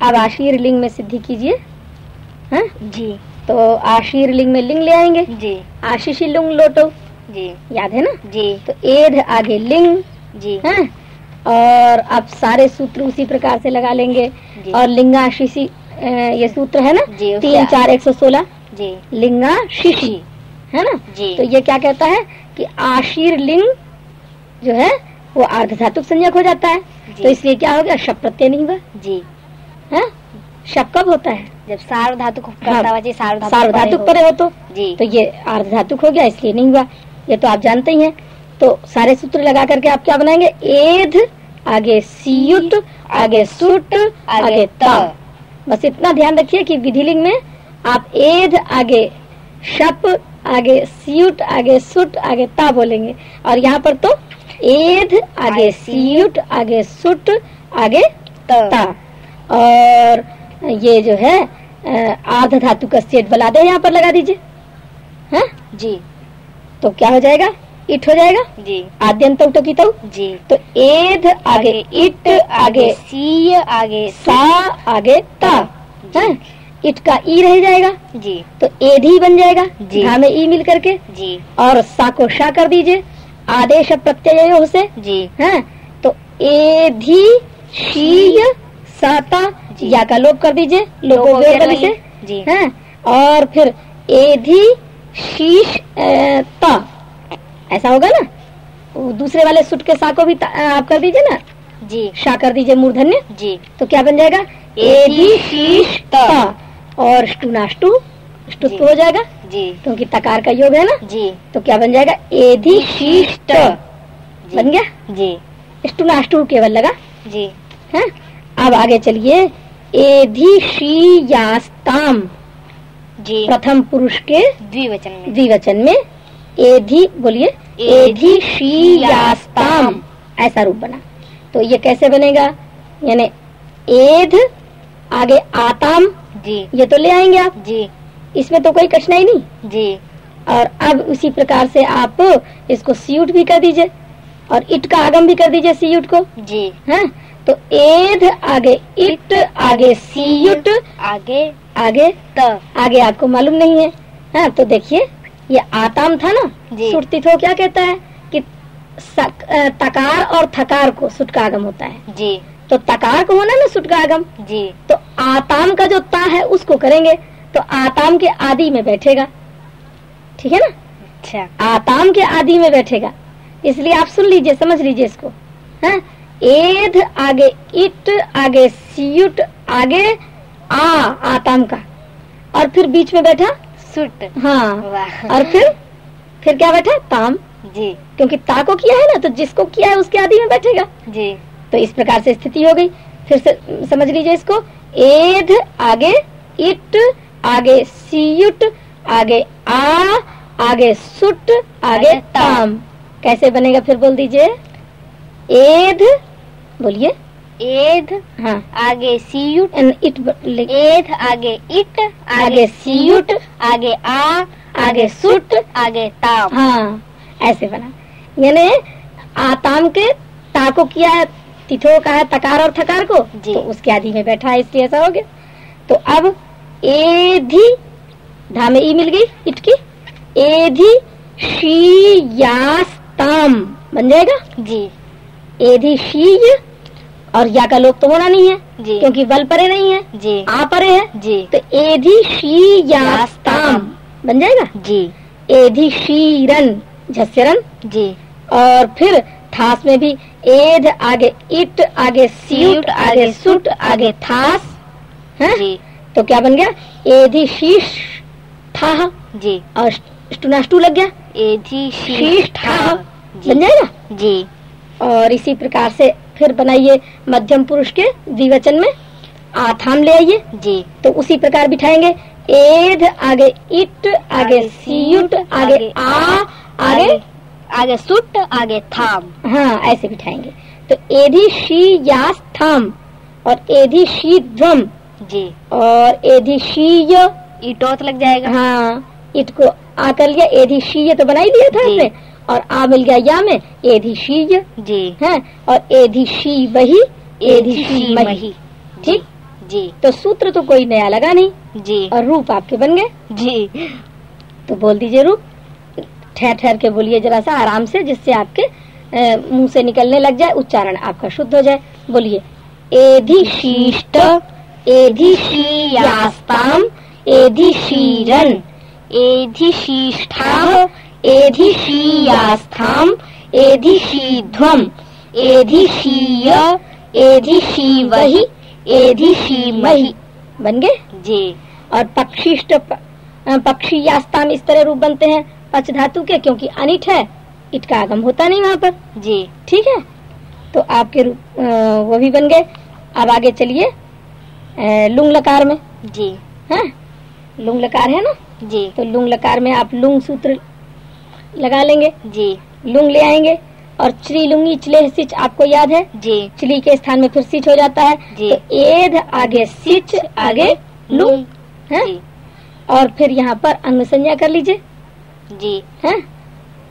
अब आशीर लिंग में सिद्धि कीजिए। हाँ? जी। तो आशीर लिंग में लिंग ले आएँगे? जी। आशीषी लिंग लोटो। जी। याद है ना? जी। तो एध आगे लिंग। जी। हैं? और अब सारे सूत्र उसी प्रकार से लगा लेंगे। जी। और लिंगा शिशी ये सूत्र है ना? जी, तीन चार एक सौ सोलह। जी। लिंगा शिशी है ना? जी। तो ये क्या कहता है कि आशीर लिंग जो है वो अर्ध धातुक संज्ञक हो जाता है। तो इसलिए क्या हो गया? शब प्रत्यय नहीं हुआ। जी। है? शब कब होता है? जब सार्वधातुक को हाँ। करता हुआ जी सार्व धातु सार्वधातुक परे हो तो? जी। तो ये अर्ध धातुक हो गया इसलिए नहीं हुआ। ये तो आप जानते ही हैं। तो सारे सूत्र लगा करके आप क्या बनाएँगे? एध आगे सीयुट आगे सुट आगे त। बस इतना ध्यान रखिए कि विधिलिंग में आप एध आगे शप आगे सीयुट आगे सुट आगे ता बोलेंगे। और यहाँ पर तो एध आगे सीयुट आगे सुट आगे ता। और ये जो है आध धातु का सेट बला दे यहाँ पर लगा दीजिए। हाँ? जी। तो क्या हो जाएगा? इट हो जाएगा? जी। आद्यंत की तो? जी। तो एध आगे इट आगे सी आगे सा आगे ता। हाँ? इट का ई रह जाएगा। जी। तो एधी बन जाएगा। जी। घा में ई मिल करके। जी। और सा को शा कर दीजिए। आदेश प्रत्यय से। जी। है? तो एधी शीय साता जी। या का लोप कर दीजिए वेर से। जी। हैं और फिर एधी शीश ता। ऐसा होगा ना? दूसरे वाले सुट के सा को भी आप कर दीजिए ना? जी। शा कर दीजिए मूर्धन्य। जी। तो क्या बन जाएगा? एधी शीश ता। और स्टुनाष्टु। स्टुत्व हो जाएगा। जी। क्योंकि तकार का योग है ना? जी। तो क्या बन जाएगा? एधी शीश बन गया? जी। स्टूनाष्टू केवल लगा। जी। है? अब आगे चलिए। एधी शीयास्ताम जी। प्रथम पुरुष के द्विवचन में। द्विवचन में। एधी बोलिए। एधी शीयास्ताम ऐसा रूप बना। तो ये कैसे बनेगा? यानी एध आगे आताम। जी। ये तो ले आएँगे आप। जी। इसमें तो कोई कठिनाई नहीं। जी। और अब उसी प्रकार से आप इसको सीयूट भी कर दीजिए। और इट का आगम भी कर दीजिए सीयूट को। जी। हैं? तो एध आगे इट आगे सीयुट आगे आगे त। आगे आपको मालूम नहीं है। हाँ तो देखिए ये आताम था ना। सुरती तो क्या कहता है? कि सक, तकार और थकार को सुटका आगम होता है। जी। तो तकार को होना ना सुट का आगम जी। तो आताम का जो ता है उसको करेंगे तो आताम के आदि में बैठेगा। ठीक है ना? अच्छा। आताम के आदि में बैठेगा। इसलिए आप सुन लीजिए समझ लीजिए इसको। हाँ? एध आगे इट आगे सीयुट आगे आ आताम का। और फिर बीच में बैठा? सुट। हाँ। और फिर? फिर क्या बैठा? ताम। जी। क्योंकि ता को किया है ना तो जिसको किया है उसके आदि में बैठेगा। जी। तो इस प्रकार से स्थिति हो गई। फिर से समझ लीजिए इसको। एध आगे इट आगे सीयुट आगे आ आगे सुट आगे आगे ताम। ताम। कैसे बनेगा फिर बोल दीजिए? एध बोलिए। एध हाँ। आगे सीयुट। इट एध आगे इट आगे सीयुट, आगे आ आगे सुट। आगे ताम हाँ ऐसे बना। यानी आताम के ता को किया है तिथो का है तकार और थकार को। जी। तो उसके आदि में बैठा है इसलिए ऐसा हो गया। तो अब एधी धा में ई मिल गई इट की। एधी शीयास्ताम। बन जाएगा? जी। एधी शीय और या का लोप तो होना नहीं है जी। क्योंकि बल परे नहीं है जी। आ परे है। जी। तो एधी शीयास्ताम बन जाएगा? जी। एधी शीरन झस्यरन जी। और फिर ठास में भी एध आगे इट आगे सीयुट, आगे सुट आगे थास। है? जी। तो क्या बन गया? एधी शीश था जी। और स्टुनाष्टु लग गया? एधी शीश था बन जाएगा? जी। और इसी प्रकार से फिर बनाइए मध्यम पुरुष के द्विवचन में। आथाम ले आइए। जी। तो उसी प्रकार बिठाएँगे। एध आगे इट आगे सीयुट आगे आ आगे आगे सुट आगे थाम। हाँ ऐसे बिठाएँगे। तो एधी शी यास थम और एधी शी ध्वम। जी। और एधी शीय इटोत लग जाएगा। हाँ इट को आ कर लिया। एधी शीय तो बना ही दिया था जी। और आ मिल गया या में एधी शीय जी। है और एधी शी वही एधी शी मही। मही। ठीक? जी। तो सूत्र तो कोई नया लगा नहीं। जी। और रूप आपके बन गए। जी। तो बोल दीजिए रूप। ठहर ठहर के बोलिए जरा सा आराम से जिससे आपके मुँह से निकलने लग जाए उच्चारण आपका शुद्ध हो जाए। बोलिए। एधिशीष्ट एधिशीयास्ताम एधिशीरन एधिशीष्ठाः एधिशीयास्थाम एधिशीध्वम एधिशीय एधिशीवहि एधिशीमहि। बन गए? जी। और पक्षिष्ट प- अ, इस तरह रूप बनते हैं। पच धातु के क्योंकि अनिट है इट का आगम होता नहीं वहाँ पर। जी। ठीक है? तो आपके रूप वो भी बन गए। अब आगे चलिए लुंग लकार में। जी। है? लुंग लकार है ना? जी। तो लुंग लकार में आप लुंग सूत्र लगा लेंगे। जी। लुंग ले आएँगे और चली लुंगी चले सिच आपको याद है? जी। चली के स्थान में फिर सिच हो जाता है। जी। तो एध आगे सिच आगे लुंग है? और फिर यहाँ पर अंग संज्ञा कर लीजिए। जी। है?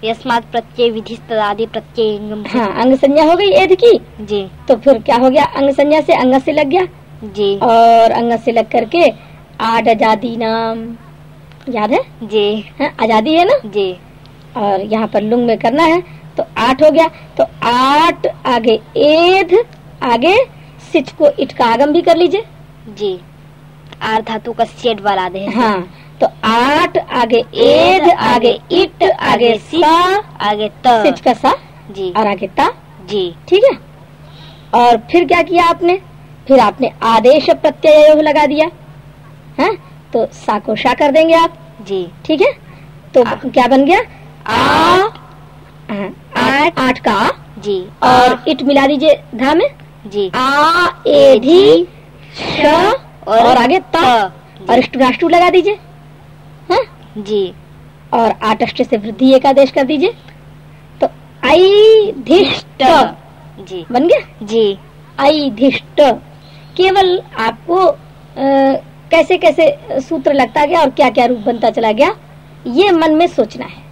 यस्मात् प्रत्यय विधिस्तदादि प्रत्यय हाँ अंग संज्ञा हो गई एध की। जी। तो फिर क्या हो गया? अंग संज्ञा से अंग से लग गया। जी। और अंग से लग करके आठ आज़ादी नाम। याद है? जी। हाँ, आज़ादी है ना? जी। और यहाँ पर लुंग में करना है तो आठ हो गया। तो आठ आगे एध आगे सिच को इट का आगम भी कर लीजिए। जी। आर धातु का सेट वाला दे। हाँ तो आठ आगे एध आगे इट आगे सा आगे त। सिच का सा जी। और आगे ता। जी। ठीक है? और फिर क्या किया आपने? फिर आपने आदेश प्रत्यय लगा दिया। है तो सा को शा कर देंगे आप। जी। ठीक है? तो आ। क्या बन गया? आ आठ आठ का? जी। और इट मिला दीजिए धा में? जी। आ एधी श और और आगे ता। और राष्ट्र लगा दीजिए। हाँ? जी। और आठ अष्ट से वृद्धि एक आदेश कर दीजिए। तो आई धिष्ट। जी। बन गया? जी। ऐधिष्ट केवल आपको अ, कैसे कैसे सूत्र लगता गया और क्या क्या रूप बनता चला गया ये मन में सोचना है।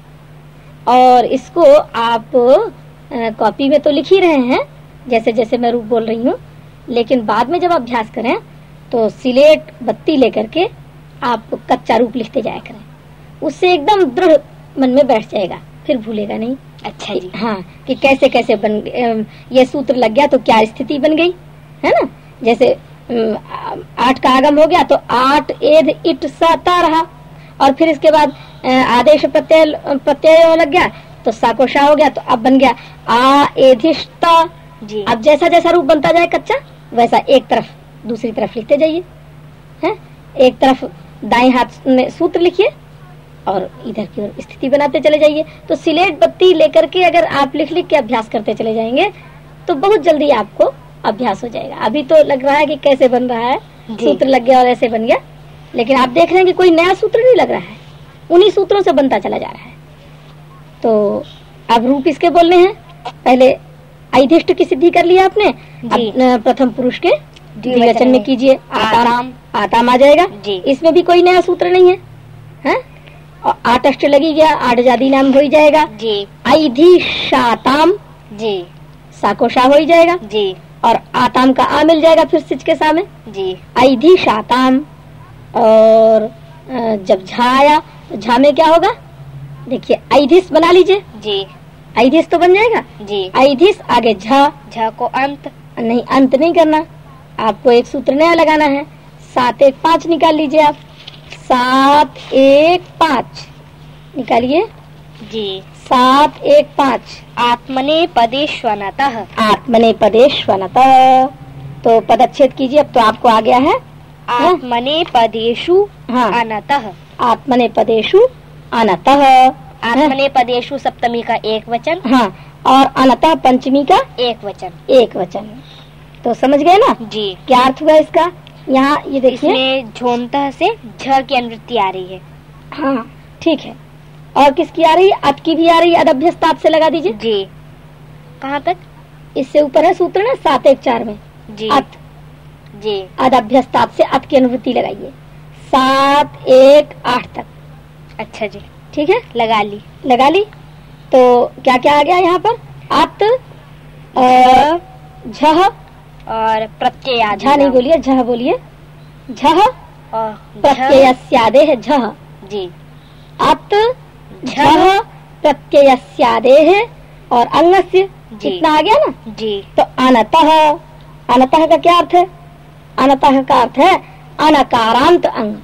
और इसको आप कॉपी में तो लिख ही रहे हैं जैसे जैसे मैं रूप बोल रही हूँ लेकिन बाद में जब अभ्यास करें तो सिलेट बत्ती लेकर के आप कच्चा रूप लिखते जाया करें। उससे एकदम दृढ़ मन में बैठ जाएगा फिर भूलेगा नहीं। अच्छा जी। हाँ कि कैसे कैसे बन ये सूत्र लग गया तो क्या स्थिति बन गई है ना? जैसे आठ का आगम हो गया तो आठ एध इट सा ता रहा। और फिर इसके बाद आदेश प्रत्यय प्रत्यय लग गया तो सा को शा हो गया तो अब बन गया आ एधिष्टा जी। अब जैसा जैसा रूप बनता जाए कच्चा वैसा एक तरफ़ दूसरी तरफ़ लिखते जाइए है? एक तरफ़ दाएँ हाथ में सूत्र लिखिए और इधर की ओर स्थिति बनाते चले जाइए। तो सिलेट बत्ती लेकर के अगर आप लिख लिख के अभ्यास करते चले जाएँगे तो बहुत जल्दी आपको अभ्यास हो जाएगा। अभी तो लग रहा है कि कैसे बन रहा है सूत्र लग गया और ऐसे बन गया लेकिन आप देख रहे हैं कि कोई नया सूत्र नहीं लग रहा है। उन्हीं सूत्रों से बनता चला जा रहा है। तो अब रूप इसके बोलने हैं? पहले आइधिष्ट की सिद्धि कर लिया आपने। अब प्रथम पुरुष के द्विवचन द्विवचन में कीजिए। आताम आताम। आ जाएगा। इसमें भी कोई नया सूत्र नहीं है। हैं? और आठ अष्ट लगी गया आठ जादी नाम हो ही जाएगा। जी। आइधि शाताम जी। साकोशा हो ही जाएगा। जी। और आताम का आ मिल जाएगा फिर सिच के सामने। जी। आइधि शाताम और जब झा आया तो झा में क्या होगा? देखिए आइधिस बना लीजिए। जी। आइधिस तो बन जाएगा? जी। आइधिस आगे झा। झ को अंत। नहीं अंत नहीं करना। आपको एक सूत्र नया लगाना है। सात एक पाँच निकाल लीजिए आप। सात एक पाँच। निकालिए। जी। सात एक पाँच। आत्मने पदेश्वनतः आत्मने पदेश्वनत तो पदच्छेद कीजिए अब तो आपको आ गया है। आत्मने पदेशु हाँ। अनतः। आत्मने पदेशु अनतः। आत्मने पदेषु सप्तमी का एक वचन हाँ और अनतः पंचमी का एक वचन एक वचन तो समझ गए ना? जी। क्या अर्थ हुआ इसका? यहाँ ये देखिए। इसमें झोंतः से झ की अनुवृत्ति आ रही है। हाँ ठीक है। और किसकी आ रही? है अत की भी आ रही है। अदभ्यस्तात से लगा दीजिए। जी। कहाँ तक? इससे ऊपर है सूत्र ना सात एक चार में। जी। अत। जी। अदभ्यस्तात से अत की अनुवृत्ति लगाइए। सात एक आठ तक। अच्छा जी ठीक है लगा ली। लगा ली? तो क्या क्या आ गया यहाँ पर? अत और झह और प्रत्यय झा नहीं बोलिए झह बोलिए। झ और प्रत्यय स्यादे है झ। जी। अत झ। प्रत्यय स्यादे है और अंगस्य जी। इतना आ गया ना? जी। तो अनतः। अनतः का क्या अर्थ है? अनतः का अर्थ है अनकारांत अंग।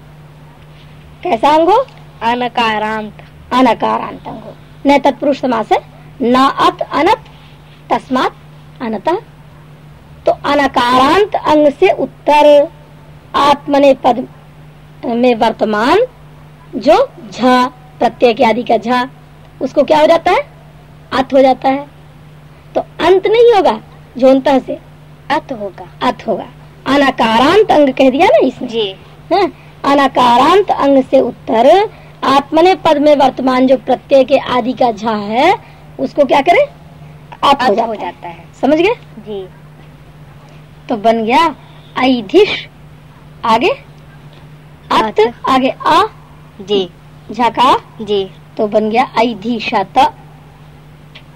कैसा अंग हो? अनकारांत। अनकारांत अंग हो। न तत्पुरुष समास है न अत अनत तस्मात अनतः। तो अनकारांत अंग से उत्तर आत्मने पद में वर्तमान जो झ प्रत्यय के आदि का झ उसको क्या हो जाता है? अत हो जाता है। तो अंत नहीं होगा जो से अत होगा। अत होगा। अनकारांत अंग कह दिया ना इसने? जी। हैं? अनकारांत अंग से उत्तर आत्मने पद में वर्तमान जो प्रत्यय के आदि का झा है उसको क्या करे? अत हो जाता, हो जाता है। समझ गए? जी। तो बन गया ऐधिश आगे? अत। आगे आ। जी। झका जी। तो बन गया ऐधिशत।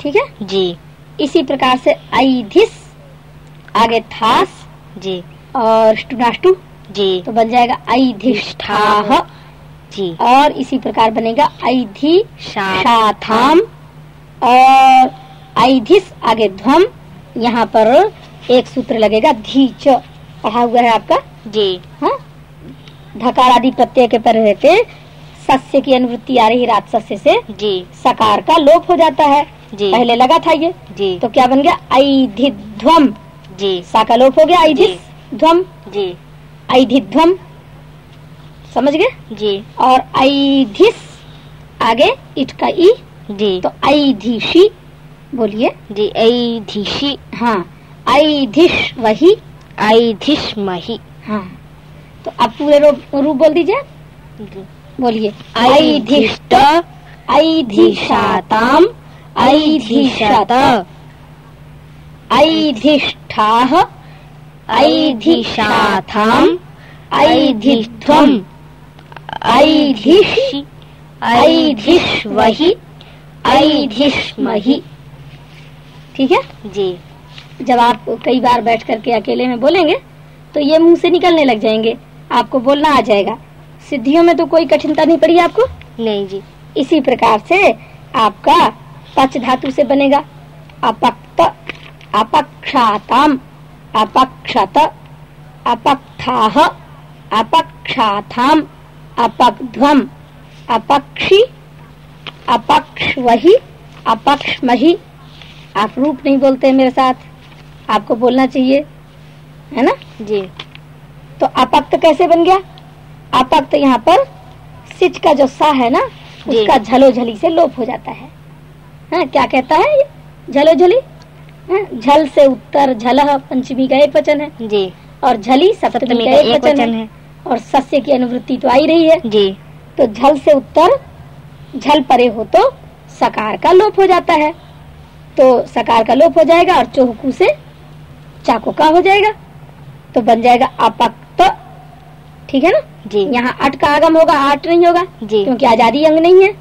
ठीक है? जी। इसी प्रकार से ऐधिस आगे थास। जी। और स्टुनाष्टु जी। तो बन जाएगा ऐधिष्ठाह जी। और इसी प्रकार बनेगा ऐधि शात शाथाम। और ऐधिस आगे ध्वम यहाँ पर एक सूत्र लगेगा धीच। पढ़ा हुआ है आपका? जी। हाँ? धकार आदि प्रत्यय के पर रहते सस्य की अनुवृत्ति आ रही रात सस्य से। जी। सकार का लोप हो जाता है। जी। पहले लगा था ये। जी। तो क्या बन गया? ऐधिध्वम जी। सा का लोप हो गया ऐधिस ध्वम। जी। ऐधिध्वम। समझ गए? जी। और ऐधिस आगे इट का ई। जी। तो ऐधिशी बोलिए। जी ऐधिशी हाँ ऐधिश वही ऐधिश मही। हाँ। तो आप पूरे रूप बोल दीजिए। बोलिए। ऐधिष्ट ऐधिशाताम ऐधिशत ऐधिष्ठाः। ऐधिशाथाम ऐधिध्वम ऐधिष ऐधिष्वहि ऐधिष्महि। ठीक है? जी। जब आप कई बार बैठ करके अकेले में बोलेंगे तो ये मुँह से निकलने लग जाएँगे। आपको बोलना आ जाएगा। सिद्धियों में तो कोई कठिनता नहीं पड़ी आपको? नहीं जी। इसी प्रकार से आपका पच धातु से बनेगा। अपक्त अपक्षाताम। अपक्षत अपक्थाह अपक्षाथाम अपध्वम अपक्षी अपक्षवही अपक्षमही। आप रूप नहीं बोलते मेरे साथ। आपको बोलना चाहिए है ना? जी। तो अपक्त कैसे बन गया? अपक्त यहाँ पर सिच का जो सा है ना। उसका झलो झली से लोप हो जाता है। हाँ, क्या कहता है झलो झली हाँ, झल से उत्तर झलह पंचमी का एक वचन है। जी। और झली सप्तमी का एक वचन है। है। और सस्य की अनुवृत्ति तो आई रही है। जी। तो झल से उत्तर झल परे हो तो सकार का लोप हो जाता है। तो सकार का लोप हो जाएगा और चौहकू से चाको का हो जाएगा। तो बन जाएगा अपक्त। ठीक है ना? जी। यहाँ अट का आगम होगा आठ नहीं होगा। जी। क्योंकि आज़ादी अंग नहीं है।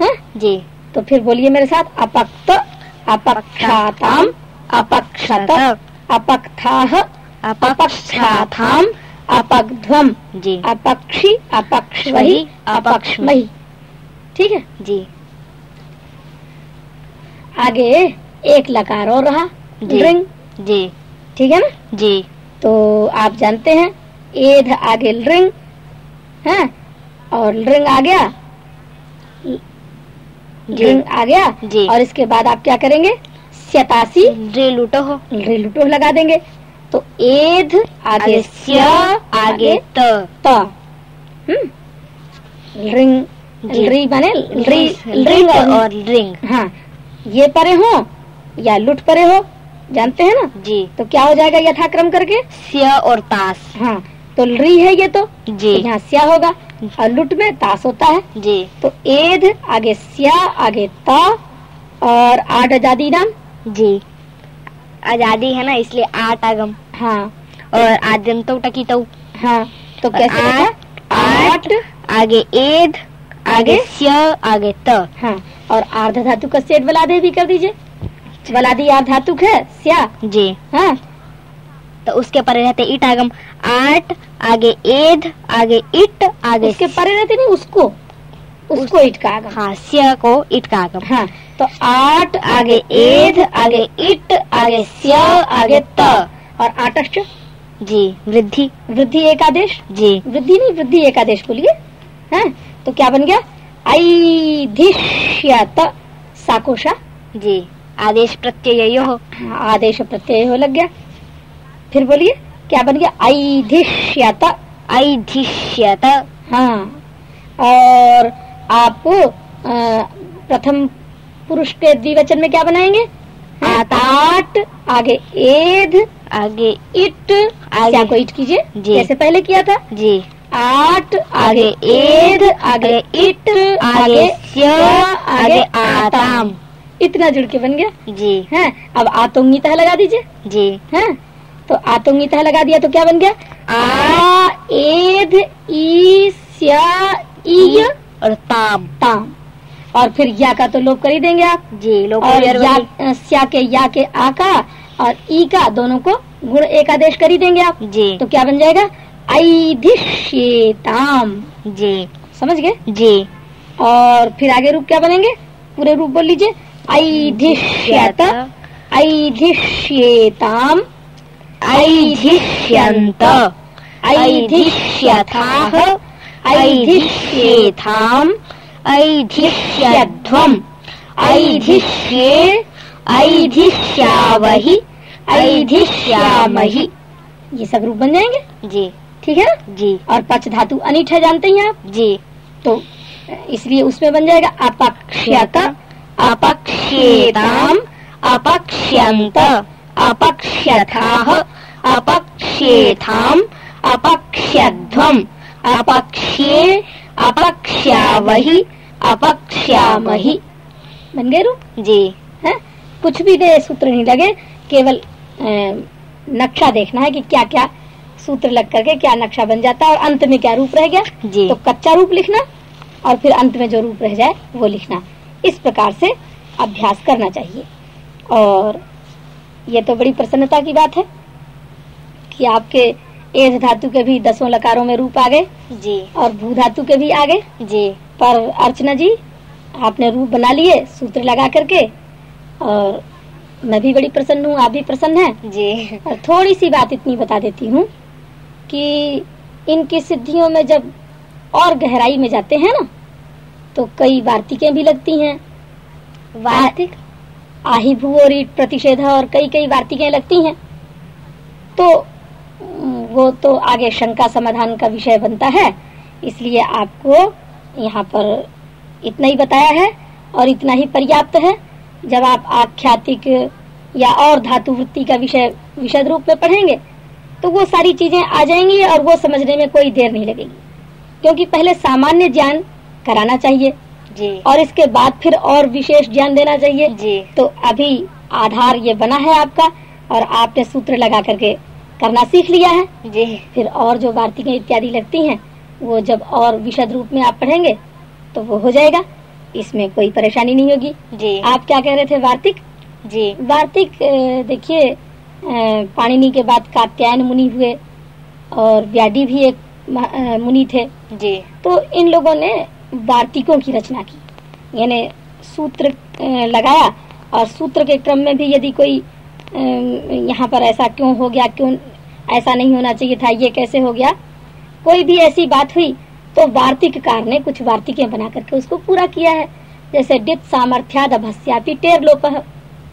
हाँ? जी। तो फिर बोलिए मेरे साथ अपक्त अपक्षाताम। अपक्षत अपक्थाह अपक्षाथाम अपग्ध्वम जी। अपक्षी अपक्षवही अपक्षमही ठीक है? जी। आगे एक लकार और रहा जी। ड्रिंग। जी। ठीक है ना? जी। तो आप जानते हैं एध आगे रिंग है? और रिंग आ गया? रिंग आ गया? जी। और इसके बाद आप क्या करेंगे? सतासी रे लूटो हो रिलुटो लगा देंगे। तो एध आगे आगे स्य आगे त। रिंग री माने रिंग और रिंग हाँ ये परे हो या लुट परे हो जानते हैं ना? जी। तो क्या हो जाएगा यथाक्रम करके? स्य और तास। हाँ तो री है ये तो। जी। तो यहाँ स्या होगा। और लुट में तास होता है। जी। तो एध आगे स्या आगे ता और आठ आज़ादी नाम। जी। आज़ादी है ना इसलिए आठ आगम। हाँ। और आद्यम तो टकी तो। हाँ। तो कैसे आठ, आगे एद आगे? स्य आगे त। हाँ। और आर्ध धातु का सेठ बलादे भी कर दीजिए। बलादी आर्ध धातु है स्या। जी। हाँ। तो उसके परे रहते इट आगम। आठ आगे एध आगे इट आगे उसके परे रहते नहीं उसको। उसको इट का आगम। हाँ स्य को इट का आगम। हाँ। तो आठ आगे एध आगे इट आगे स्य आगे त। और आटश्च जी वृद्धि। वृद्धि एकादेश? जी। वृद्धि नहीं वृद्धि एकादेश बोलिए। हैं तो क्या बन गया? ऐधिष्यत साकोशा। जी आदेश प्रत्यय हो हाँ, आदेश प्रत्यय हो लग गया। फिर बोलिए क्या बन गया? ऐधिष्यत। ऐधिष्यत। हाँ और आप प्रथम पुरुष के द्विवचन में क्या बनाएँगे? आठ। आठ आगे एध आगे इट। आगे- को इट कीजिए? जैसे पहले किया था। जी। आठ आगे एध आगे इट आगे आगे आताम। इतना जुड़ के बन गया। जी। है अब आतोंगिता लगा दीजिए। जी। है तो आतोंगिता लगा दिया तो क्या बन गया? आ एध ई और ताम। ताम। और फिर या का तो लोप कर ही देंगे आप। जी लोग और या स्या के या के आ का और ई का दोनों को गुण एक आदेश कर ही देंगे आप। जी। तो क्या बन जाएगा? ऐधिष्येताम जी। समझ गए? जी। और फिर आगे रूप क्या बनेंगे? पूरे रूप बोल लीजिए। ऐधिष्यत ऐधिष्येताम ऐधिष्यन्त ऐधिष्यथाः ऐधिष्येथाम ऐधिष्यध्वम् ऐधिष्ये ऐधिष्यावहि ऐधिष्यामहि। ये सब रूप बन जाएँगे? जी। ठीक है ना? जी। और पच धातु अनिठ है जानते हैं आप? जी। तो इसलिए उसमें बन जाएगा अपक्षत अपक्षेताम अपक्ष्यंत अपक्ष्यथाः अपक्ष्येथाम अपक्ष्यध्वम। अपक्ष्ये अपक्ष्यावहि अपक्ष्यामहि। बन गए रूप? जी। है? कुछ भी दे सूत्र नहीं लगे केवल नक्शा देखना है कि क्या क्या सूत्र लग करके क्या नक्शा बन जाता है और अंत में क्या रूप रह गया। जी। तो कच्चा रूप लिखना और फिर अंत में जो रूप रह जाए वो लिखना। इस प्रकार से अभ्यास करना चाहिए। और ये तो बड़ी प्रसन्नता की बात है कि आपके एज धातु के भी दसों लकारों में रूप आ गए जी। और भू धातु के भी आ गए जी। पर अर्चना जी आपने रूप बना लिए सूत्र लगा करके और मैं भी बड़ी प्रसन्न हूँ आप भी प्रसन्न हैं। जी। और थोड़ी सी बात इतनी बता देती हूँ कि इनकी सिद्धियों में जब और गहराई में जाते हैं ना तो कई वार्तिकें भी लगती हैं। वार्तिक? आही भू और ईट प्रतिषेध और कई कई वार्तिकें लगती हैं। तो वो तो आगे शंका समाधान का विषय बनता है। इसलिए आपको यहाँ पर इतना ही बताया है और इतना ही पर्याप्त है। जब आप आख्यातिक या और धातु वृत्ति का विषय विशद रूप में पढ़ेंगे तो वो सारी चीज़ें आ जाएँगी और वो समझने में कोई देर नहीं लगेगी। क्योंकि पहले सामान्य ज्ञान कराना चाहिए जी। और इसके बाद फिर और विशेष ज्ञान देना चाहिए। जी। तो अभी आधार ये बना है आपका और आपने सूत्र लगा करके करना सीख लिया है। जी। फिर और जो वार्तिकें इत्यादि लगती हैं वो जब और विशद रूप में आप पढ़ेंगे तो वो हो जाएगा। इसमें कोई परेशानी नहीं होगी। जी। आप क्या कह रहे थे वार्तिक? जी। वार्तिक देखिए पाणिनि के बाद कात्यायन मुनि हुए और व्याडी भी एक मुनि थे। जी। तो इन लोगों ने वार्तिकों की रचना की। यानी सूत्र लगाया और सूत्र के क्रम में भी यदि कोई यहाँ पर ऐसा क्यों हो गया क्यों ऐसा नहीं होना चाहिए था ये कैसे हो गया? कोई भी ऐसी बात हुई तो वार्तिककार ने कुछ वार्तिकें बना करके उसको पूरा किया है। जैसे डित सामर्थ्याद अभस्यापि टेर लोप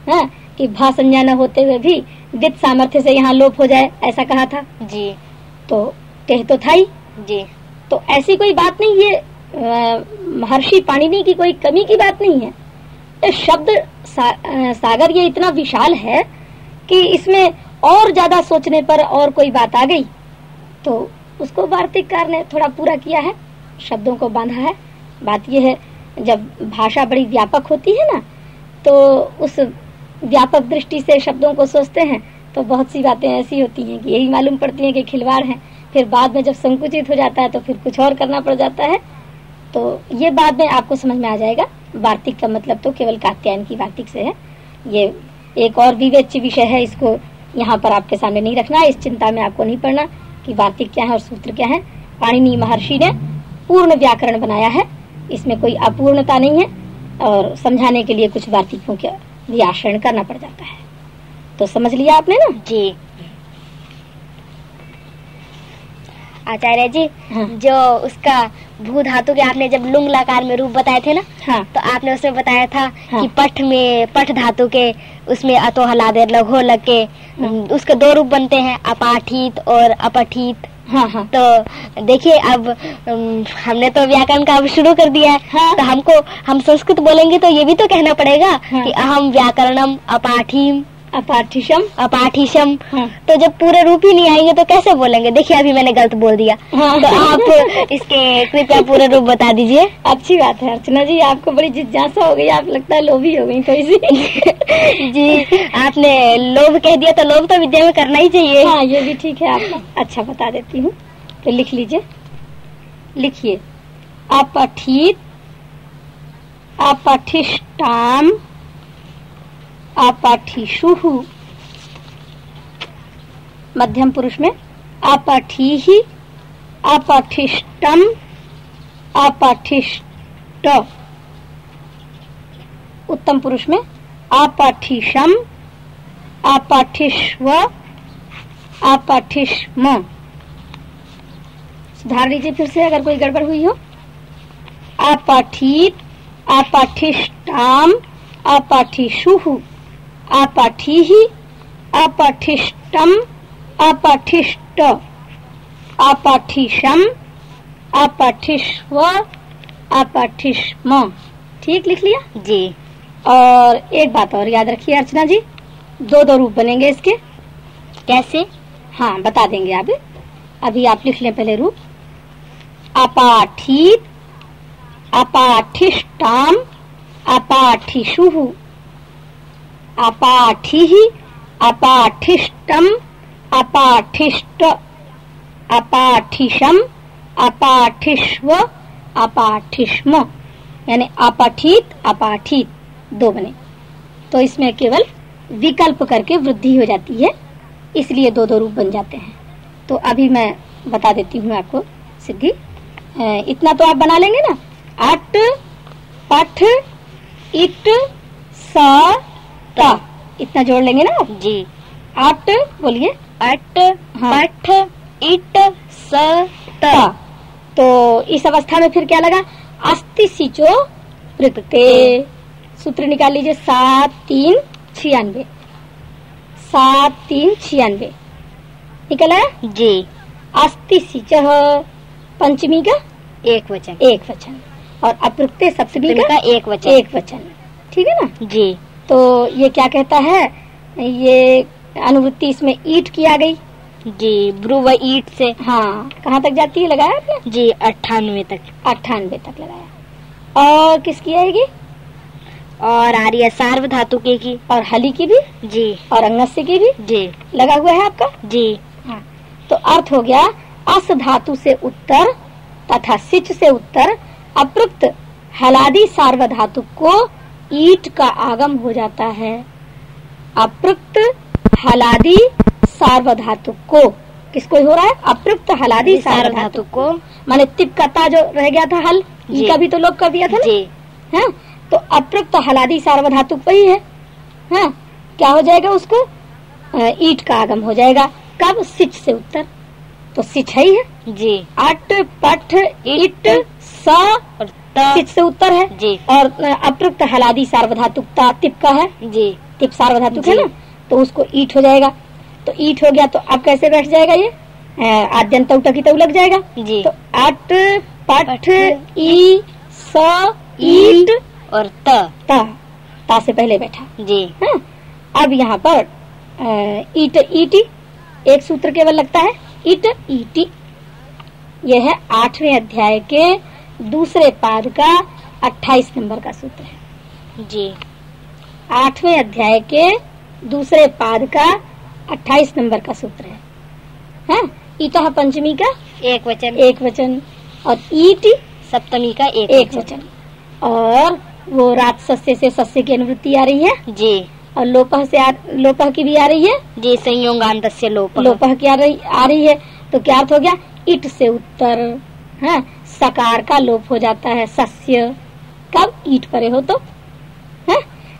है। कि भा संज्ञा न होते हुए भी डित सामर्थ्य से यहाँ लोप हो जाए ऐसा कहा था। जी। तो टेह तो था ही। जी। तो ऐसी कोई बात नहीं ये महर्षि पाणिनि की कोई कमी की बात नहीं है। शब्द सा, सागर ये इतना विशाल है कि इसमें और ज़्यादा सोचने पर और कोई बात आ गई? तो उसको वार्तिककार ने थोड़ा पूरा किया है, शब्दों को बांधा है। बात यह है, जब भाषा बड़ी व्यापक होती है ना तो उस व्यापक दृष्टि से शब्दों को सोचते हैं तो बहुत सी बातें ऐसी होती हैं कि यही मालूम पड़ती हैं कि खिलवाड़ है। फिर बाद में जब संकुचित हो जाता है तो फिर कुछ और करना पड़ जाता है। तो ये बाद में आपको समझ में आ जाएगा। वार्तिक का मतलब तो केवल कात्यायन की वार्तिक से है। ये एक और विवेच्य विषय है, इसको यहाँ पर आपके सामने नहीं रखना। इस चिंता में आपको नहीं पड़ना कि वार्तिक क्या है और सूत्र क्या है। पाणिनि महर्षि ने पूर्ण व्याकरण बनाया है। इसमें कोई अपूर्णता नहीं है और समझाने के लिए कुछ वार्तिकों के भी आश्रय करना पड़ जाता है। तो समझ लिया आपने ना? जी। आचार्य जी हाँ। जो उसका भू धातु के आपने जब लुंग लकार में रूप बताए थे ना हाँ तो आपने उसमें बताया था हाँ। कि पठ में पठ धातु के उसमें अतो हलादे लघो लग के हाँ। उसके दो रूप बनते हैं अपाठित और अपठित हाँ हाँ तो देखिए अब हमने तो व्याकरण का अब शुरू कर दिया है हाँ। तो हमको हम संस्कृत बोलेंगे तो ये भी तो कहना पड़ेगा हाँ। कि अहम व्याकरणम अपाठिम अपाठिशम अपाठिशम हाँ। तो जब पूरे रूप ही नहीं आएँगे तो कैसे बोलेंगे? देखिए अभी मैंने गलत बोल दिया। हाँ। तो आप इसके कृपया पूरे रूप बता दीजिए। अच्छी बात है अर्चना जी आपको बड़ी जिज्ञासा हो गई आप लगता है लोभी हो गई थोड़ी सी। जी आपने लोभ कह दिया तो लोभ तो विद्या में करना ही चाहिए। हाँ ये भी ठीक है आपका अच्छा बता देती हूँ। तो लिख लीजिए। लिखिए। अपठित अपठिष्टाम अपठिषु मध्यम पुरुष में अपठि अपठिष्टम अपठिष्ट उत्तम पुरुष में अपठिषम अपठिष्व अपठिष्म सुधार लीजिए फिर से, अगर कोई गड़बड़ हुई हो। अपठित अपठिष्टाम अपठिषु अपठि अपठिष्टम अपठिष्ट अपठिषम अपठिष्व अपठिष्म। ठीक लिख लिया? जी। और एक बात और याद रखिए अर्चना जी दो दो रूप बनेंगे इसके। कैसे? हाँ बता देंगे आप। अभी आप लिख लें पहले रूप। अपाठित अपाठिष्टाम अपाठिषु। अपाठि अपाठिष्टम, अपाठिष्ट, अपाठिषम, अपाठिष्व, अपाठिष्म। यानी अपठित, अपाठित, दो बने। तो इसमें केवल विकल्प करके वृद्धि हो जाती है, इसलिए दो दो रूप बन जाते हैं। तो अभी मैं बता देती हूँ आपको, सिद्धि। इतना तो आप बना लेंगे ना? अट, पठ, इट, स ट इतना जोड़ लेंगे ना आप? जी। अट बोलिए। अट हाँ। पठ इट स ट तो इस अवस्था में फिर क्या लगा? अस्ति सिचो प्रकृते सूत्र निकाल लीजिए सात तीन छियानवे। सात तीन छियानवे। निकल जी। अस्थि सिच पंचमी का एक वचन। एक वचन। और अप्रत्यय सप्तमी का का एक वचन। एक वचन। ठीक है ना? जी। तो ये क्या कहता है? ये अनुवृत्ति इसमें ईट की आ गई। जी ब्रुव ईट से। हाँ कहाँ तक जाती है? लगाया आपने? जी अट्ठानवे तक। अट्ठानवे तक लगाया। और किसकी आएगी? और आ रही है सार्व धातु के की। और हली की भी? जी। और अंगस्य की भी? जी। लगा हुआ है आपका? जी। हाँ। तो अर्थ हो गया अस धातु से उत्तर तथा सिच से उत्तर अपृक्त हलादी सार्व धातु को ईट का आगम हो जाता है। अपृक्त हलादी सार्वधातु को। किसको हो रहा है? अपृक्त हलादी सार्वधातु को। माने तिप का ता जो रह गया था हल। ई का भी तो लोग कर दिया था ना? जी। है? तो अप्रयुक्त हलादी सार्वधातु वही है हाँ। क्या हो जाएगा उसको? ईट का आगम हो जाएगा। कब? सिच से उत्तर। तो सिच है ही है। जी। अट पठ इट स और त सिच से उत्तर है जी। और अ, अप्रयुक्त हलादी सार्वधातुकता तिप का है। जी। तिप सार्वधातुक है ना? तो उसको ईट हो जाएगा। तो ईट हो गया तो अब कैसे बैठ जाएगा ये? अ, आद्यंत उटकी तो लग जाएगा। जी। तो अट पठ ई स ईट और त। ता। ता से पहले बैठा। जी। है। अब यहाँ पर ईट ईटी एक सूत्र केवल लगता है। ईट ईटी। यह है आठवें अध्याय के दूसरे पाद का अट्ठाईस नंबर का सूत्र है। जी। आठवें अध्याय के दूसरे पाद का अट्ठाईस नंबर का सूत्र है। हैं? ईटा पंचमी का एक वचन। एक वचन और ईट सप्तमी का एक, एक वचन। और वो रात सस्य से सस्य की अनुवृत्ति आ रही है। जी। और लोपह से आ, लोपह की भी आ रही है। जी संयोगांत से लोप लोपह की आ रही आ रही है। तो क्या अर्थ हो गया? इट से उत्तर। है? सकार का लोप हो जाता है सस्य। कब ईट परे हो तो? है?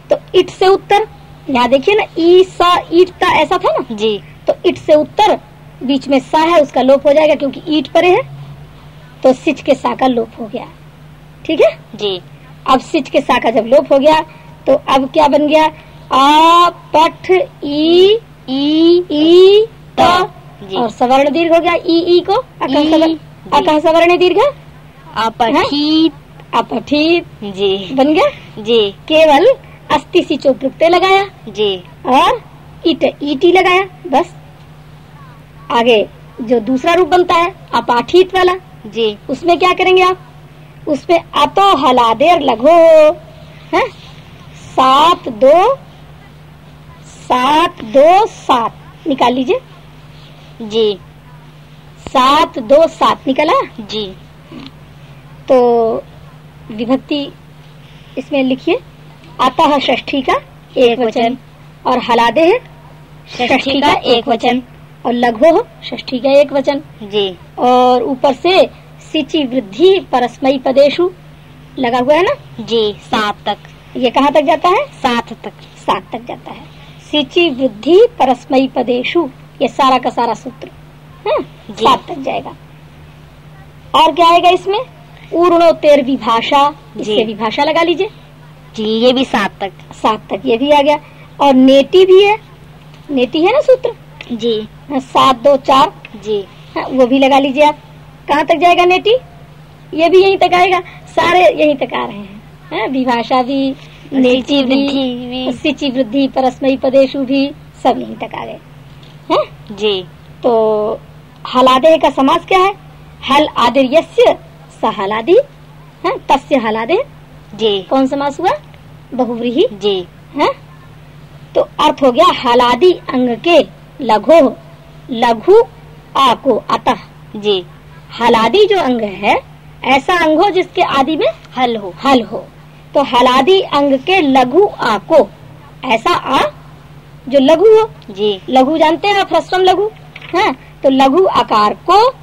तो इट से उत्तर यहाँ देखिए ना ई सा ईट ता ऐसा था ना? जी। तो इट से उत्तर बीच में सा है उसका लोप हो जाएगा क्योंकि ईट परे है। तो सिच के सा का लोप हो गया। ठीक है? जी। अब सिच के सा का जब लोप हो गया तो अब क्या बन गया? आ पठ ई ई ई त और सवर्ण दीर्घ हो गया ई ई को? अकह सवर्ण जी। अकह सवर्ण दीर्घ? अपठित अपठित जी। बन गया? जी। केवल अस्थि सिचो प्रत्यय लगाया। जी। और इट ईटी लगाया बस। आगे जो दूसरा रूप बनता है अपाठित वाला। जी। उसमें क्या करेंगे आप? उसमें अतो हलादेर लगो। है? सात दो सात दो सात। निकाल लीजिए। जी। सात दो सात। निकला? जी। तो विभक्ति इसमें लिखिए अतः ष्ठी का एक वचन और हलादे है षष्ठी का एक वचन और लघु हो षष्ठी का एक वचन। जी। और ऊपर से सिचि वृद्धि परस्मयी पदेशु लगा हुआ है ना? जी सात तक। ये कहाँ तक जाता है? सात तक। सात तक जाता है। सिचि वृद्धि परस्मयी पदेशु ये सारा का सारा सूत्र हाँ, जी। सात तक जाएगा। और क्या आएगा इसमें? उर्णोत्तर विभाषा इससे। विभाषा लगा लीजिए। जी ये भी सात तक। सात तक ये भी आ गया। और नेटी भी है। नेटी है ना सूत्र? जी। हाँ, सात दो चार। जी। हाँ, वो भी लगा लीजिए आप। कहाँ तक जाएगा नेटी? ये भी यहीं तक आएगा। सारे यहीं तक आ रहे हैं। हाँ, विभाषा भी नेटी भी सिचि वृद्धि परस्मयी पदेशु भी सब यहीं तक आ गए। हैं? जी। तो हलादे का समाज क्या है? हल आदिर यस्य स हलादि हाँ, तस्य हलादे। जी। कौन समास हुआ? बहुव्रीहि। जी। है? तो अर्थ हो गया हलादि अंग के लघु लघु आ को अतः। जी। हलादि जो अंग है ऐसा अंग हो जिसके आदि में हल हो। हल हो। तो हलादि अंग के लघु आ को ऐसा आ जो लघु हो। जी। लघु जानते हैं आप ह्रस्वम लघु? है तो लघु आकार को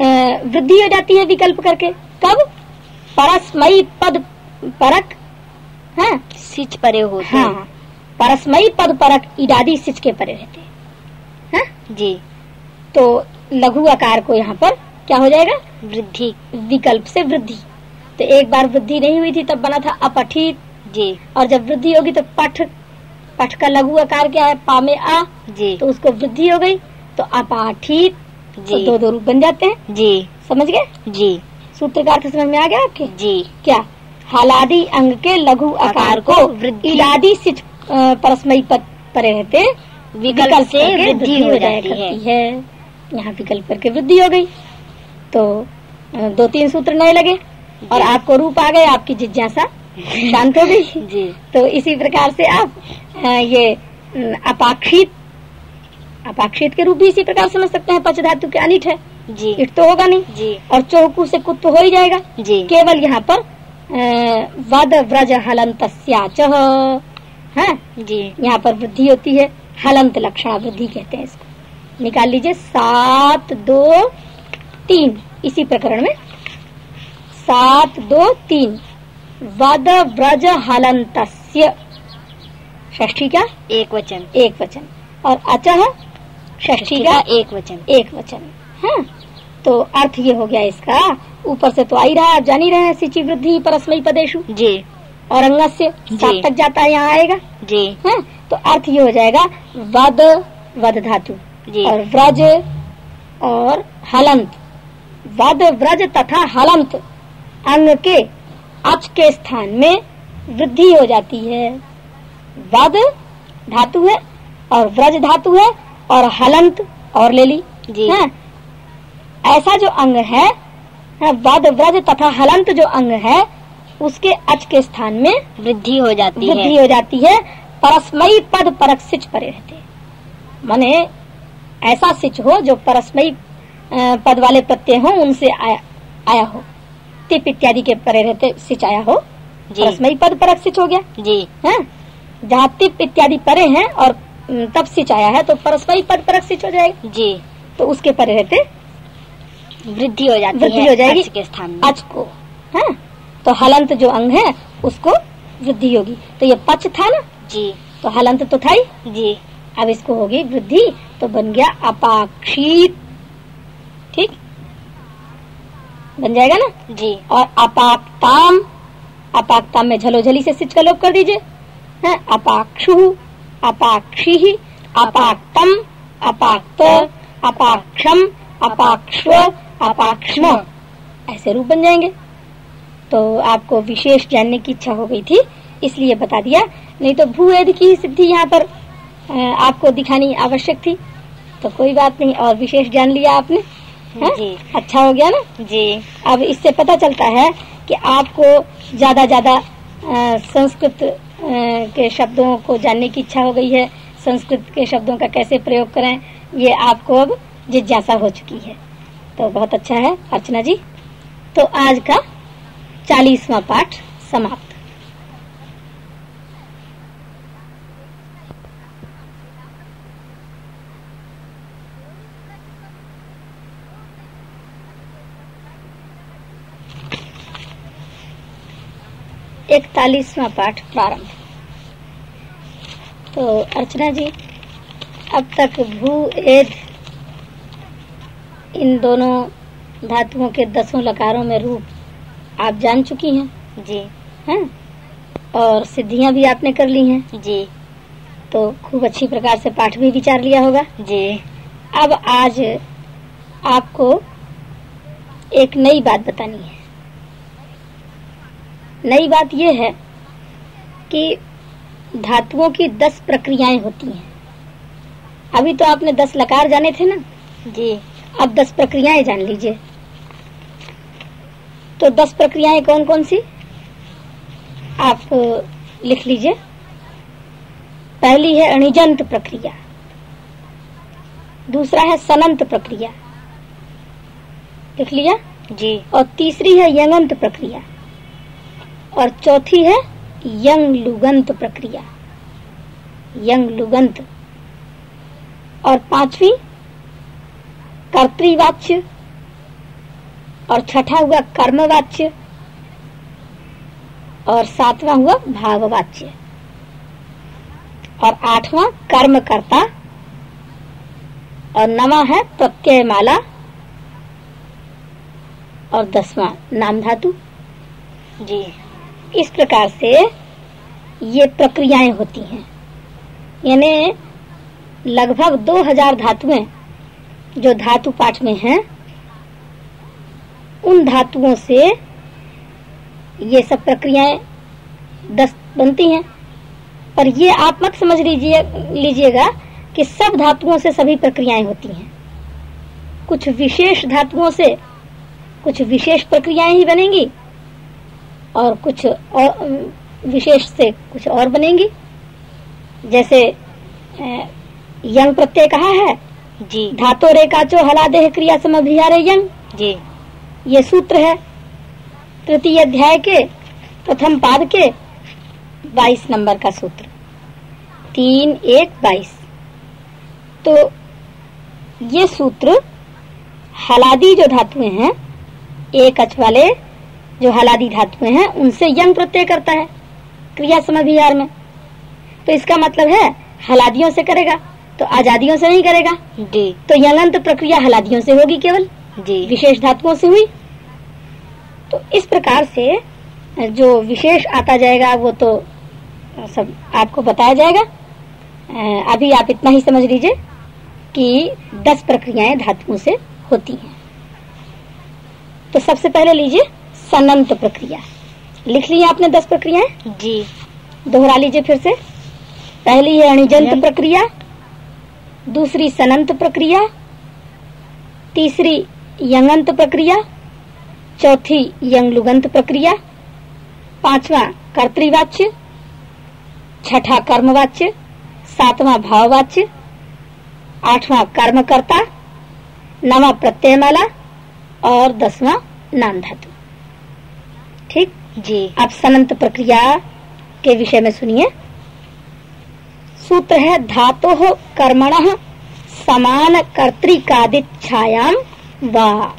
वृद्धि हो जाती है विकल्प करके। कब? परस्मयी पद परक। है? सिच परे होते हाँ। परस्मयी पद परक इडादी सिच के परे रहते हैं। हाँ? जी। तो लघु आकार को यहाँ पर क्या हो जाएगा? वृद्धि। विकल्प से वृद्धि। तो एक बार वृद्धि नहीं हुई थी तब बना था अपठित। जी। और जब वृद्धि होगी तो पठ पठ का लघु आकार क्या है? पा में आ। जी। तो उसको वृद्धि हो गई। तो अपाठित। जी। दो दो रूप बन जाते हैं? जी। समझ गए? जी। सूत्र का अर्थ समझ में आ गया आपके? जी। क्या? हालादि अंग के लघु आकार को इलादी सिच परस्मयी पद परे रहते विकल्प से वृद्धि हो जाती है। यहाँ विकल्प करके वृद्धि हो गई। तो दो तीन सूत्र नए लगे और आपको रूप आ गए आपकी जिज्ञासा शांत हो गई। जी। तो इसी प्रकार से आप ये अ, अपाक्षित के रूप भी इसी प्रकार समझ सकते हैं पच धातु के अनिट है। जी। इट तो होगा नहीं जी। और चौकू से कुत तो हो ही जाएगा। जी। केवल यहाँ पर वद व्रज हलंत है? जी। यहाँ पर वृद्धि होती है हलंत लक्षण वृद्धि कहते हैं इसको। निकाल लीजिए सात दो तीन। इसी प्रकरण में सात दो तीन। वद व्रज हलंत षष्ठी का एक वचन। एक वचन। और अचह षष्ठी का एक वचन। एक वचन। है तो अर्थ ये हो गया इसका ऊपर से तो आ ही रहा है आप जान ही रहे हैं सिचि वृद्धि परस्मयी पदेशु जी। और अंगस्य सात तक जाता है यहाँ आएगा। जी। है तो अर्थ ये हो जाएगा वद वद धातु। जी। और व्रज और हलंत। वद व्रज तथा हलंत अंग के अच के स्थान में वृद्धि हो जाती है। वद धातु है और व्रज धातु है और हलंत और ले ली जी। है। ऐसा जो अंग है है, वद व्रज तथा हलंत जो अंग है उसके अच के स्थान में वृद्धि हो जाती है वृद्धि है। हो जाती है। परस्मयी पद परक सिच परे रहते। हैं। माने ऐसा सिच हो जो परस्मयी पद वाले प्रत्यय हो उनसे आया, आया हो। तिप इत्यादि के परे रहते सिच आया हो। जी। परस्मयी पद परक सिच हो गया। जी। है। जहाँ तिप इत्यादि परे हैं और तब सिच आया है तो परस्मयी पद परक सिंच हो जाएगा। जी। तो उसके पर रहते वृद्धि हो जाती वृद्धि हो जाएगी। के स्थान में। अच को है? तो हलंत जो अंग है उसको वृद्धि होगी। तो ये पच था ना? जी। तो हलंत तो था ही। जी। अब इसको होगी वृद्धि तो बन गया अपाक्षित ठीक? बन जाएगा ना? जी। और अपाकताम अपाकताम में झलोझली से सिच का लोप कर दीजिए। है अपाक्षु। अपाक्षी अपाक्तम अपाक्त अपाक्षम अपाक्ष्व अपाक्ष्म। ऐसे रूप बन जाएँगे। तो आपको विशेष जानने की इच्छा हो गई थी इसलिए बता दिया। नहीं तो भूवेद की सिद्धि यहाँ पर आपको दिखानी आवश्यक थी। तो कोई बात नहीं और विशेष जान लिया आपने हैं? जी। अच्छा हो गया ना? जी। अब इससे पता चलता है कि आपको ज़्यादा ज़्यादा संस्कृत के शब्दों को जानने की इच्छा हो गई है, संस्कृत के शब्दों का कैसे प्रयोग करें, ये आपको अब जिज्ञासा हो चुकी है। तो बहुत अच्छा है, अर्चना जी। तो आज का चालीसवा पाठ समाप्त। इकतालीसवा पाठ प्रारंभ। तो अर्चना जी अब तक भू एद इन दोनों धातुओं के दसों लकारों में रूप आप जान चुकी हैं? जी। हैं? और सिद्धियाँ भी आपने कर ली हैं? जी। तो खूब अच्छी प्रकार से पाठ भी विचार लिया होगा। जी। अब आज आपको एक नई बात बतानी है। नई बात यह है कि धातुओं की दस प्रक्रियाएँ होती हैं। अभी तो आपने दस लकार जाने थे ना? जी। अब दस प्रक्रियाएँ जान लीजिए। तो दस प्रक्रियाएँ कौन कौन सी? आप लिख लीजिए। पहली है अणिजंत प्रक्रिया। दूसरा है सनंत प्रक्रिया। लिख लिया? जी। और तीसरी है यंगंत प्रक्रिया। और चौथी है यंग लुगंत प्रक्रिया। यंग लुगंत। और पांचवी, कर्तवाच्य। और छठा हुआ कर्मवाच्य। और सातवां हुआ भाववाच्य। और आठवां कर्मकर्ता। और नवा है प्रत्यय माला और दसवां नाम धातु। जी। इस प्रकार से ये प्रक्रियाएँ होती हैं। यानी लगभग 2000 धातुएँ जो धातु पाठ में हैं, उन धातुओं से ये सब प्रक्रियाएँ दस बनती हैं। पर ये आप मत समझ लीजिए, लीजिएगा कि सब धातुओं से सभी प्रक्रियाएँ होती हैं। कुछ विशेष धातुओं से कुछ विशेष प्रक्रियाएँ ही बनेंगी और कुछ और विशेष से कुछ और बनेंगी? जैसे यंग प्रत्यय कहा है? जी। धातो रेखाचो हलादेह क्रिया समभिहारे यंग। जी। ये सूत्र है। तृतीय अध्याय के प्रथम पाद के 22 नंबर का सूत्र। तीन एक बाईस। तो ये सूत्र हलादी जो धातुएँ हैं एक अच वाले जो हलादी धातुएँ हैं उनसे यंग प्रत्यय करता है क्रिया समय विहार में। तो इसका मतलब है हलादियों से करेगा तो आजादियों से नहीं करेगा। जी। तो यंगंत प्रक्रिया हलादियों से होगी केवल। जी। विशेष धातुओं से हुई। तो इस प्रकार से जो विशेष आता जाएगा वो तो सब आपको बताया जाएगा। अभी आप इतना ही समझ लीजिए कि दस प्रक्रियाएँ धातुओं से होती हैं। तो सबसे पहले लीजिए सनंत प्रक्रिया। लिख ली आपने दस प्रक्रियाएँ? जी। दोहरा लीजिए फिर से। पहली है अणिजंत। प्रक्रिया दूसरी सनंत प्रक्रिया तीसरी यंगंत प्रक्रिया चौथी यंगलुगंत प्रक्रिया पांचवा कर्तवाच्य छठा कर्मवाच्य सातवां भाववाच्य आठवां कर्मकर्ता नवा प्रत्ययमाला और दसवां नाम धातु जी। अब सनंत प्रक्रिया के विषय में सुनिए। सूत्र है धातो कर्मण समान कर्तिकादिच्छायाम वा।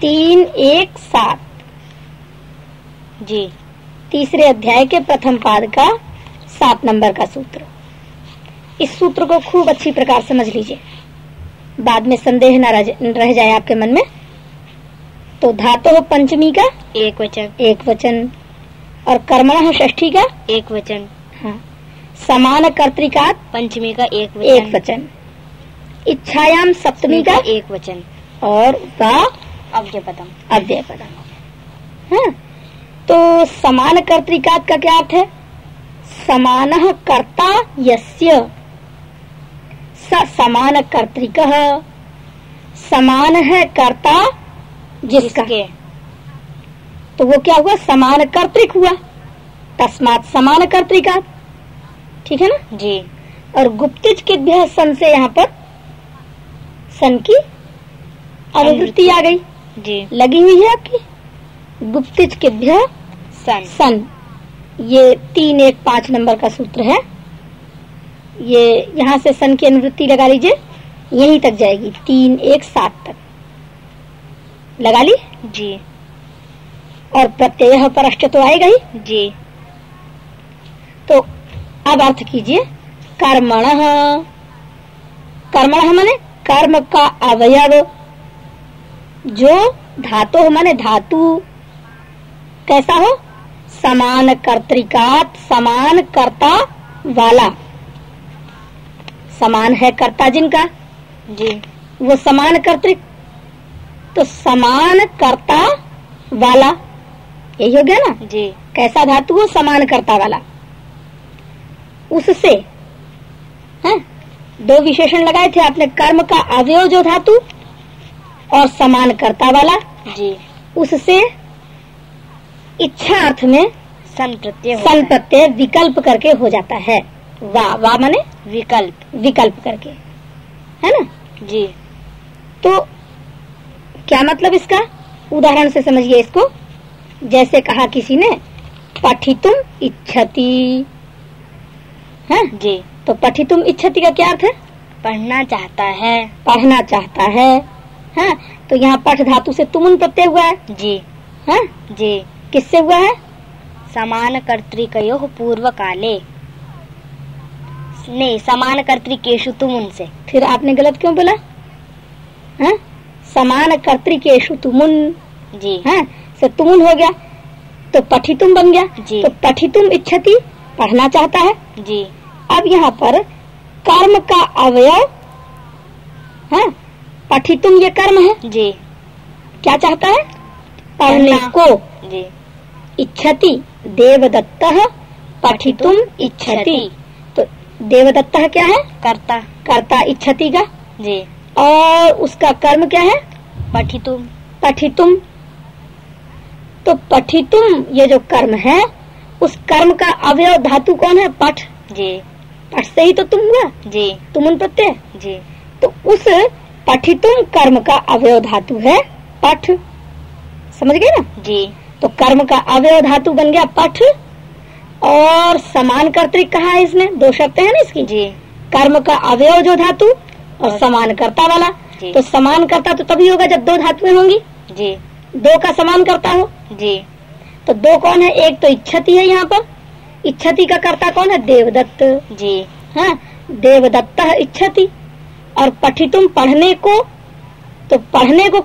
तीन एक सात। जी। तीसरे अध्याय के प्रथम पाद का सात नंबर का सूत्र। इस सूत्र को खूब अच्छी प्रकार समझ लीजिए। बाद में संदेह न रह जाए आपके मन में। तो धातु पंचमी का? एक वचन। एक वचन। और कर्मण षष्ठी का? एक वचन। हाँ। समान कर्तिका पंचमी का एक वचन। एक वचन। इच्छायाम सप्तमी का? एक वचन। और वा अव्य पदम अव्यय पदम हाँ। तो समान कर्तिकात का क्या अर्थ है? समान कर्ता यस्य। स समान कर्तिक समान है कर्ता जिसका। तो वो क्या हुआ? समान कर्तिक हुआ। तस्मात समान कर्तिका ठीक है ना? जी। और गुप्तिज किभ्य सन से यहाँ पर सन की अनुवृत्ति आ गई। जी। लगी हुई है आपकी? गुप्तिज किभ्य सन। सन। ये तीन एक पाँच नंबर का सूत्र है। ये यहाँ से सन की अनुवृत्ति लगा लीजिए। यहीं तक जाएगी। तीन एक सात तक। लगा ली? जी। और प्रत्यय परश्च तो आएगा ही? जी। तो अब अर्थ कीजिए। कर्मण। कर्मण माने कर्म का अवयव। जो धातु माने धातु। कैसा हो? समान कर्तिकात समान कर्ता वाला। समान है कर्ता जिनका? जी। वो समान कर्तिक तो समान कर्ता वाला। यही हो गया ना? जी। कैसा धातु हो? समान कर्ता वाला। उससे है दो विशेषण लगाए थे आपने। कर्म का अवयव जो धातु और समान कर्ता वाला। जी। उससे इच्छा अर्थ में है। प्रत्यय विकल्प करके हो जाता है। वा वा माने विकल्प। विकल्प करके। है ना? जी। तो क्या मतलब इसका? उदाहरण से समझिए इसको। जैसे कहा किसी ने पठितुम इच्छति। है? जी। तो पठितुम इच्छति का क्या अर्थ है? पढ़ना चाहता है। पढ़ना चाहता है। हाँ? तो यहाँ पठ धातु से तुमुन प्रत्यय हुआ है। जी। हाँ? जी। किससे हुआ है? समान कर्तृकयो पूर्व काले नहीं समान कर्तिकेशु तुम उनसे फिर आपने गलत क्यों बोला? हाँ? समान कर्तिकेशु तुमुन। जी। है से तुमुन हो गया तो पठितुम बन गया। जी। तो पठितुम इच्छति पढ़ना चाहता है। जी। अब यहाँ पर कर्म का अवयव है पठितुम ये कर्म है। जी। क्या चाहता है? पढ़ने को। जी। इच्छति देवदत्त पठितुम इच्छति। तो देवदत्त क्या है? कर्ता। कर्ता इच्छति का जी। और उसका कर्म क्या है? पठितुम। पठितुम। तो पठितुम ये जो कर्म है उस कर्म का अवयव धातु कौन है? पठ। जी। पठ से ही तो तुम हुआ। जी। तुमन प्रत्यय। जी। तो उस पठितुम कर्म का अवयव धातु है पठ। समझ गए ना? जी। तो कर्म का अवयव धातु बन गया पठ। और समान कर्तृक कहा है इसने दो शब्द है ना इसकी? जी। कर्म का अवयव जो धातु और समान कर्ता वाला। तो समान कर्ता तो तभी होगा जब दो धातुएँ होंगी। जी। दो का समान करता हो। जी। तो दो कौन है? एक तो इच्छति है यहाँ पर। इच्छति का कर्ता कौन है? देवदत्त। जी। हाँ देवदत्त इच्छति। और पठितुम पढ़ने को तो पढ़ने को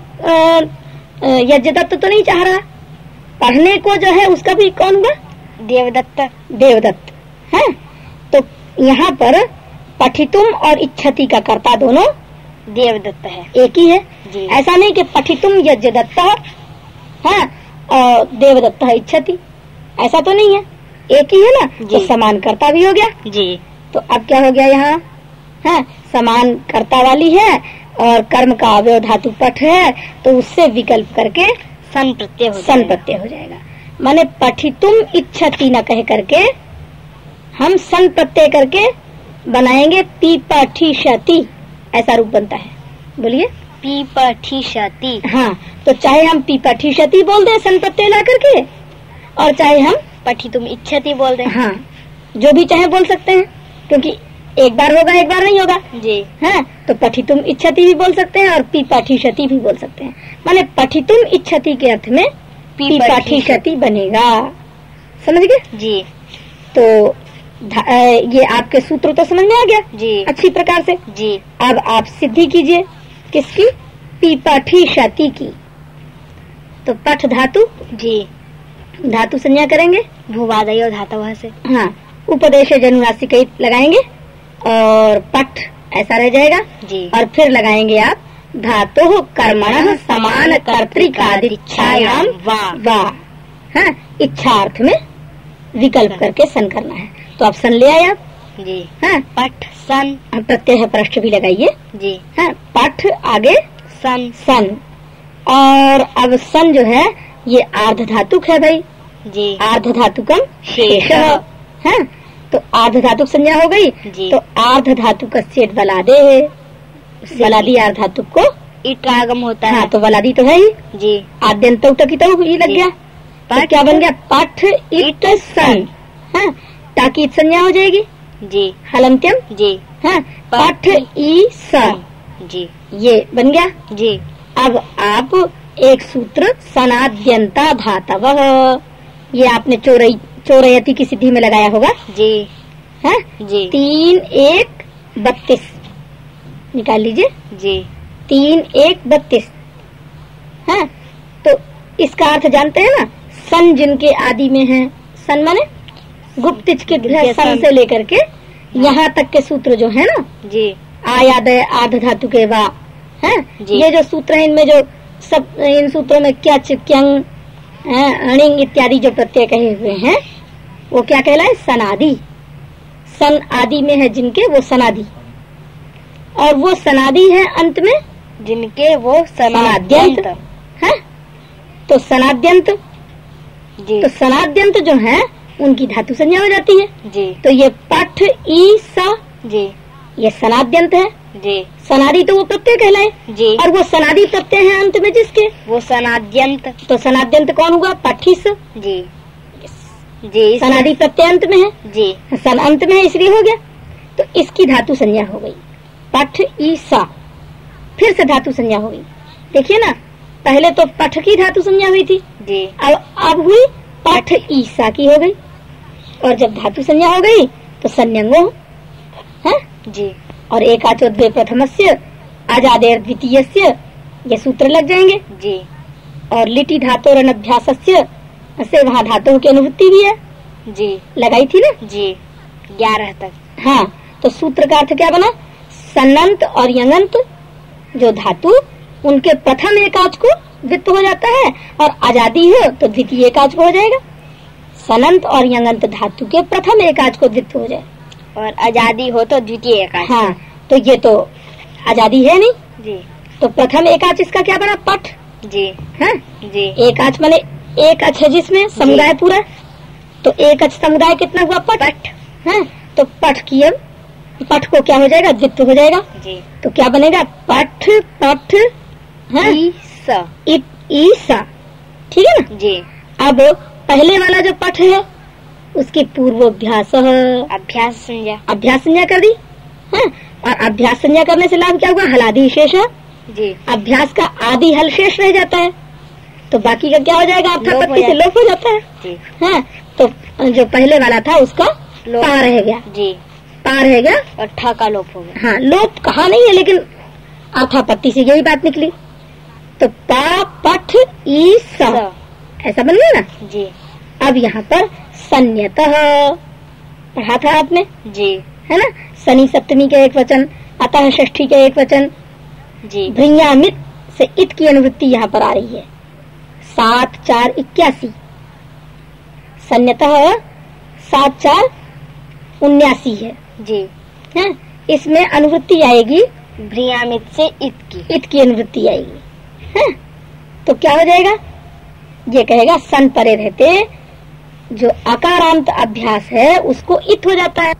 यज्ञदत्त तो नहीं चाह रहा। पढ़ने को जो है उसका भी कौन हुआ? देवदत्त। देवदत्त। है तो यहाँ पर पठितुम और इच्छति का कर्ता दोनों देवदत्त है। एक ही है। जी। ऐसा नहीं कि पठितुम यज्ञदत्त है। और देवदत्त है इच्छति। ऐसा तो नहीं है। एक ही है ना? तो समान कर्ता भी हो गया। जी। तो अब क्या हो गया यहाँ? है समान कर्ता वाली है और कर्म का अवयव धातु पठ है तो उससे विकल्प करके सन प्रत्यय हो सन जाएगा। प्रत्यय हो जाएगा। माने पठितुम इच्छति न कह करके हम सन प्रत्यय करके बनाएँगे पी पठी शति ऐसा रूप बनता है। बोलिए। पी पठी शति हाँ तो चाहे हम पी पठी शति बोल दें सन प्रत्यय ला करके और चाहे हम पठी तुम इच्छती बोल रहे हैं हाँ जो भी चाहे बोल सकते हैं क्योंकि एक बार होगा एक बार नहीं होगा। जी। है तो पठितुम इच्छति भी बोल सकते हैं और पी पाठिशति भी बोल सकते हैं। माने पठितुम इच्छति के अर्थ में पी पाठिशति बनेगा। समझ गए? जी। तो ये आपके सूत्र तो समझ में आ गया? जी। अच्छी प्रकार से? जी। अब आप सिद्धि कीजिए। किसकी? पी पाठिशति की। तो पठ धातु? जी। धातु संज्ञा करेंगे? करेंु भूवादयो धातव से। हाँ। उपदेश जनुराशि कई लगाएँगे और पठ ऐसा रह जाएगा। जी। और फिर लगाएँगे आप धातु कर्मण समान कर्तिकादिच्छायाम वाह वा। हाँ। इच्छार्थ में विकल्प करके सन करना है। तो ऑप्शन ले आए आप। जी। हाँ। पठ सन। प्रत्यय पृष्ठ भी लगाइए। जी। हाँ पठ आगे। सन। सन। और अब सन जो है ये आर्ध धातुक है भाई। जी। आर्ध धातुकम शेष शेष। है तो आर्ध धातुक संज्ञा हो गई। जी। तो आर्ध धातु का सेठ बलादे है। बलादी आर्ध धातुक को। इटागम होता हाँ है। तो बलादी तो है ही। जी। आद्यंत तो लग गया? तो क्या बन गया? पठ इट। सन। हाँ ताकि संज्ञा हो जाएगी? जी। हलंत्यम? जी। हाँ। पठ पठ। ई सन जी। ये बन गया? जी। अब आप एक सूत्र सनाद्यंता धातव ये आपने चोरई चोरयती की सिद्धि में लगाया होगा। जी। है। जी। तीन एक बत्तीस। निकाल लीजिए। जी। तीन एक बत्तीस। है। तो इसका अर्थ जानते हैं ना? सन जिनके आदि में है। सन माने? गुप्तिज के सन। से लेकर के यहाँ तक के सूत्र जो है ना? जी। आयाद आध धातु के वा है? ये जो सूत्र है इनमें जो सब इन सूत्रों में क्या क्यंग अणिंग इत्यादि जो प्रत्यय कहे हुए हैं वो क्या कहलाए? सनादि। सन आदि में है जिनके वो सनादि। और वो सनादि है अंत में? जिनके वो सनाद्यंत। सनाद्यंत। है? तो सनाद्यंत। जी। तो सनाद्यंत जो है उनकी धातु संज्ञा हो जाती है। जी। तो ये पठ ई सा जी। ये सनाद्यंत है। जी। सनादि तो वो प्रत्यय कहलाए। जी। और वो सनादि प्रत्यय है अंत में जिसके। वो सनाद्यंत। तो सनाद्यंत कौन हुआ? पठिस जी। जी सनादि प्रत्यय अंत में है। जी। सन अंत में है इसलिए हो गया। तो इसकी धातु संज्ञा हो गई। पठ ई सा। फिर से धातु संज्ञा हो गई। देखिए ना पहले तो पठ की धातु संज्ञा हुई थी। जी। अब अब हुई पठ ईसा की हो गई। और जब धातु संज्ञा हो गई तो संयंगो है? जी। और एक आचोद्वय प्रथमस्य आजादेर द्वितीय से ये सूत्र लग जाएँगे। जी। और लिटी धातु और अनभ्यास से वहाँ धातुओं की अनुभूति भी है। जी। लगाई थी ना? जी। ग्यारह तक। हाँ तो सूत्र का अर्थ क्या बना? सनंत और यंगंत जो धातु उनके प्रथम एकाच को द्वित्व हो जाता है और आज़ादी हो तो द्वितीय एकाच को हो जाएगा। सनंत और यंगंत धातु के प्रथम एकाच को द्वित्व हो जाए। और आज़ादी हो तो द्वितीय एकादश हाँ तो ये तो आज़ादी है नहीं? जी। तो प्रथम एकाच इसका क्या बना? पठ। जी। है? जी। एकाच माने एक अच है जिसमें समुदाय पूरा। तो एक अच समुदाय कितना हुआ? पठ। पठ। है तो पठ की अब पठ को क्या हो जाएगा? द्वित्व हो जाएगा। जी। तो क्या बनेगा? पठ पठ है? ईसा। ठीक है ना? जी। अब पहले वाला जो पठ है उसकी पूर्वोभ्यास। अभ्यास संज्ञा। अभ्यास संज्ञा कर दी? है और अभ्यास संज्ञा करने से लाभ क्या हुआ? हलादि शेष है। जी। अभ्यास का आदि हल शेष रह जाता है। तो बाकी का क्या हो जाएगा? हो अर्थापत्ति से लोप हो जाता है। जी। है तो जो पहले वाला था उसका। पा रह गया। जी। पा रह गया। और ठ का लोप हो गया। हाँ लोप कहा नहीं है लेकिन अर्थापत्ति से यही बात निकली। तो पा पठ ई स। ऐसा बन गया ना? जी। अब यहाँ पर संयत पढ़ा था आपने? जी। है ना? शनि सप्तमी का एक वचन अतः षष्ठी का एक वचन। जी। भृंयामित से इत की अनुवृत्ति यहाँ पर आ रही है। सात चार इक्यासी। संयत सात चार उन्यासी है। जी। है इसमें अनुवृत्ति आएगी। भ्रियामित से इत की। इत की अनुवृत्ति आएगी। है तो क्या हो जाएगा? ये कहेगा सन परे रहते जो अकारांत अभ्यास है उसको इत हो जाता है।